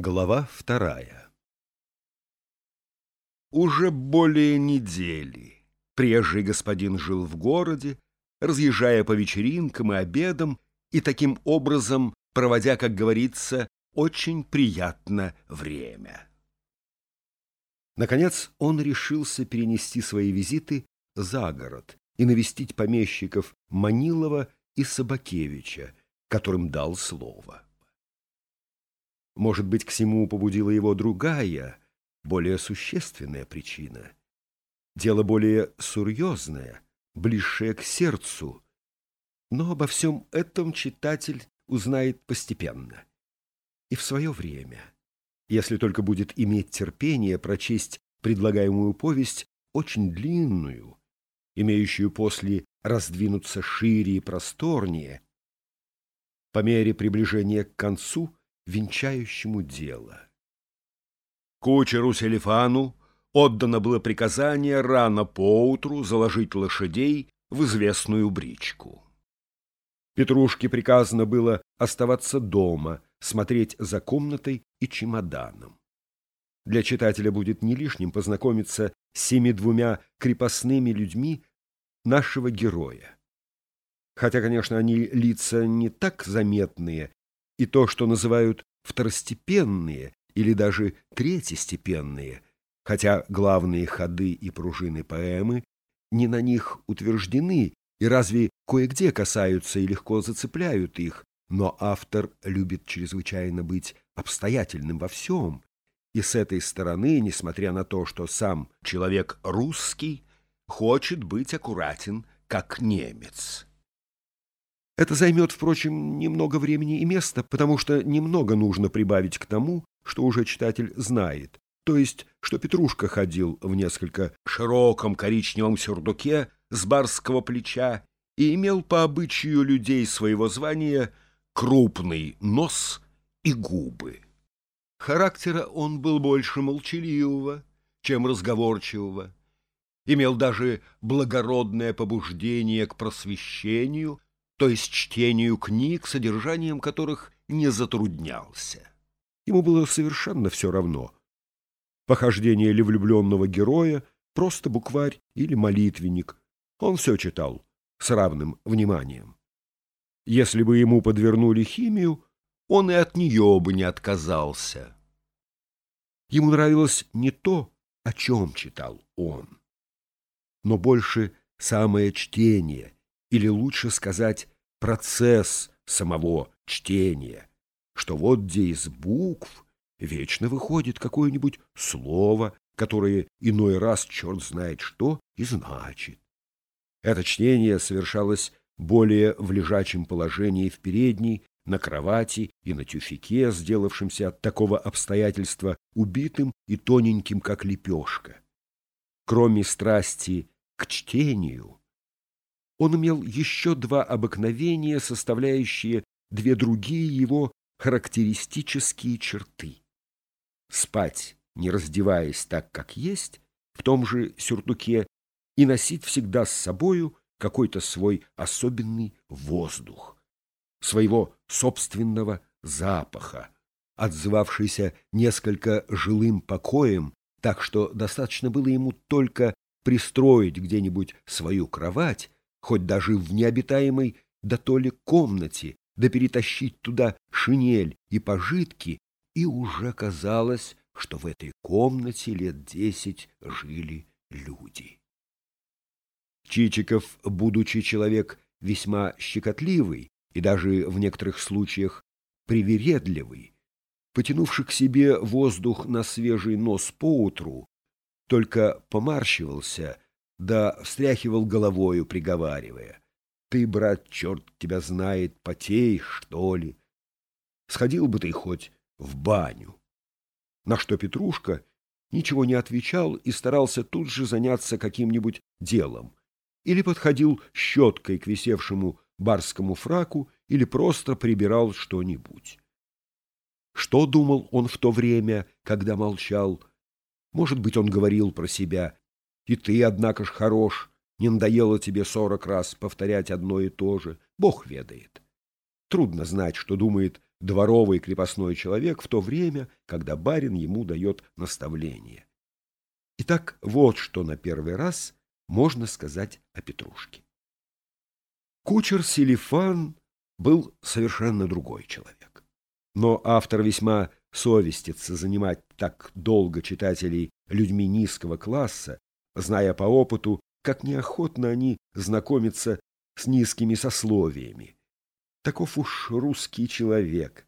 Глава вторая Уже более недели прежний господин жил в городе, разъезжая по вечеринкам и обедам и таким образом проводя, как говорится, очень приятно время. Наконец он решился перенести свои визиты за город и навестить помещиков Манилова и Собакевича, которым дал слово. Может быть, к всему побудила его другая, более существенная причина. Дело более серьезное, ближшее к сердцу. Но обо всем этом читатель узнает постепенно и в свое время, если только будет иметь терпение прочесть предлагаемую повесть, очень длинную, имеющую после раздвинуться шире и просторнее, по мере приближения к концу — венчающему дело. Кучеру Селифану отдано было приказание рано поутру заложить лошадей в известную бричку. Петрушке приказано было оставаться дома, смотреть за комнатой и чемоданом. Для читателя будет не лишним познакомиться с семи двумя крепостными людьми нашего героя. Хотя, конечно, они лица не так заметные, и то, что называют второстепенные или даже третьестепенные, хотя главные ходы и пружины поэмы не на них утверждены и разве кое-где касаются и легко зацепляют их, но автор любит чрезвычайно быть обстоятельным во всем, и с этой стороны, несмотря на то, что сам человек русский, хочет быть аккуратен, как немец. Это займет, впрочем, немного времени и места, потому что немного нужно прибавить к тому, что уже читатель знает, то есть, что Петрушка ходил в несколько широком коричневом сюрдуке с барского плеча и имел по обычаю людей своего звания крупный нос и губы. Характера он был больше молчаливого, чем разговорчивого, имел даже благородное побуждение к просвещению — то есть чтению книг, содержанием которых не затруднялся. Ему было совершенно все равно. Похождение ли влюбленного героя, просто букварь или молитвенник. Он все читал с равным вниманием. Если бы ему подвернули химию, он и от нее бы не отказался. Ему нравилось не то, о чем читал он, но больше самое чтение — или лучше сказать процесс самого чтения, что вот где из букв вечно выходит какое-нибудь слово, которое иной раз черт знает что и значит. Это чтение совершалось более в лежачем положении в передней, на кровати и на тюфике, сделавшемся от такого обстоятельства убитым и тоненьким, как лепешка. Кроме страсти к чтению, он имел еще два обыкновения, составляющие две другие его характеристические черты. Спать, не раздеваясь так, как есть, в том же сюртуке, и носить всегда с собою какой-то свой особенный воздух, своего собственного запаха, отзывавшийся несколько жилым покоем, так что достаточно было ему только пристроить где-нибудь свою кровать, хоть даже в необитаемой да то ли комнате, да перетащить туда шинель и пожитки, и уже казалось, что в этой комнате лет десять жили люди. Чичиков, будучи человек весьма щекотливый и даже в некоторых случаях привередливый, потянувший к себе воздух на свежий нос поутру, только помарщивался да встряхивал головою, приговаривая. Ты, брат, черт тебя знает, потей, что ли. Сходил бы ты хоть в баню. На что Петрушка ничего не отвечал и старался тут же заняться каким-нибудь делом. Или подходил щеткой к висевшему барскому фраку, или просто прибирал что-нибудь. Что думал он в то время, когда молчал? Может быть, он говорил про себя и ты, однако ж, хорош. Не надоело тебе сорок раз повторять одно и то же. Бог ведает. Трудно знать, что думает дворовый крепостной человек в то время, когда барин ему дает наставление. Итак, вот что на первый раз можно сказать о Петрушке. Кучер Селифан был совершенно другой человек. Но автор весьма совестится занимать так долго читателей людьми низкого класса, зная по опыту, как неохотно они знакомятся с низкими сословиями. Таков уж русский человек,